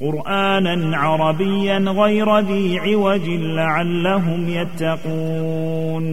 قرآنا عربيا غير ذي عوج لعلهم يتقون.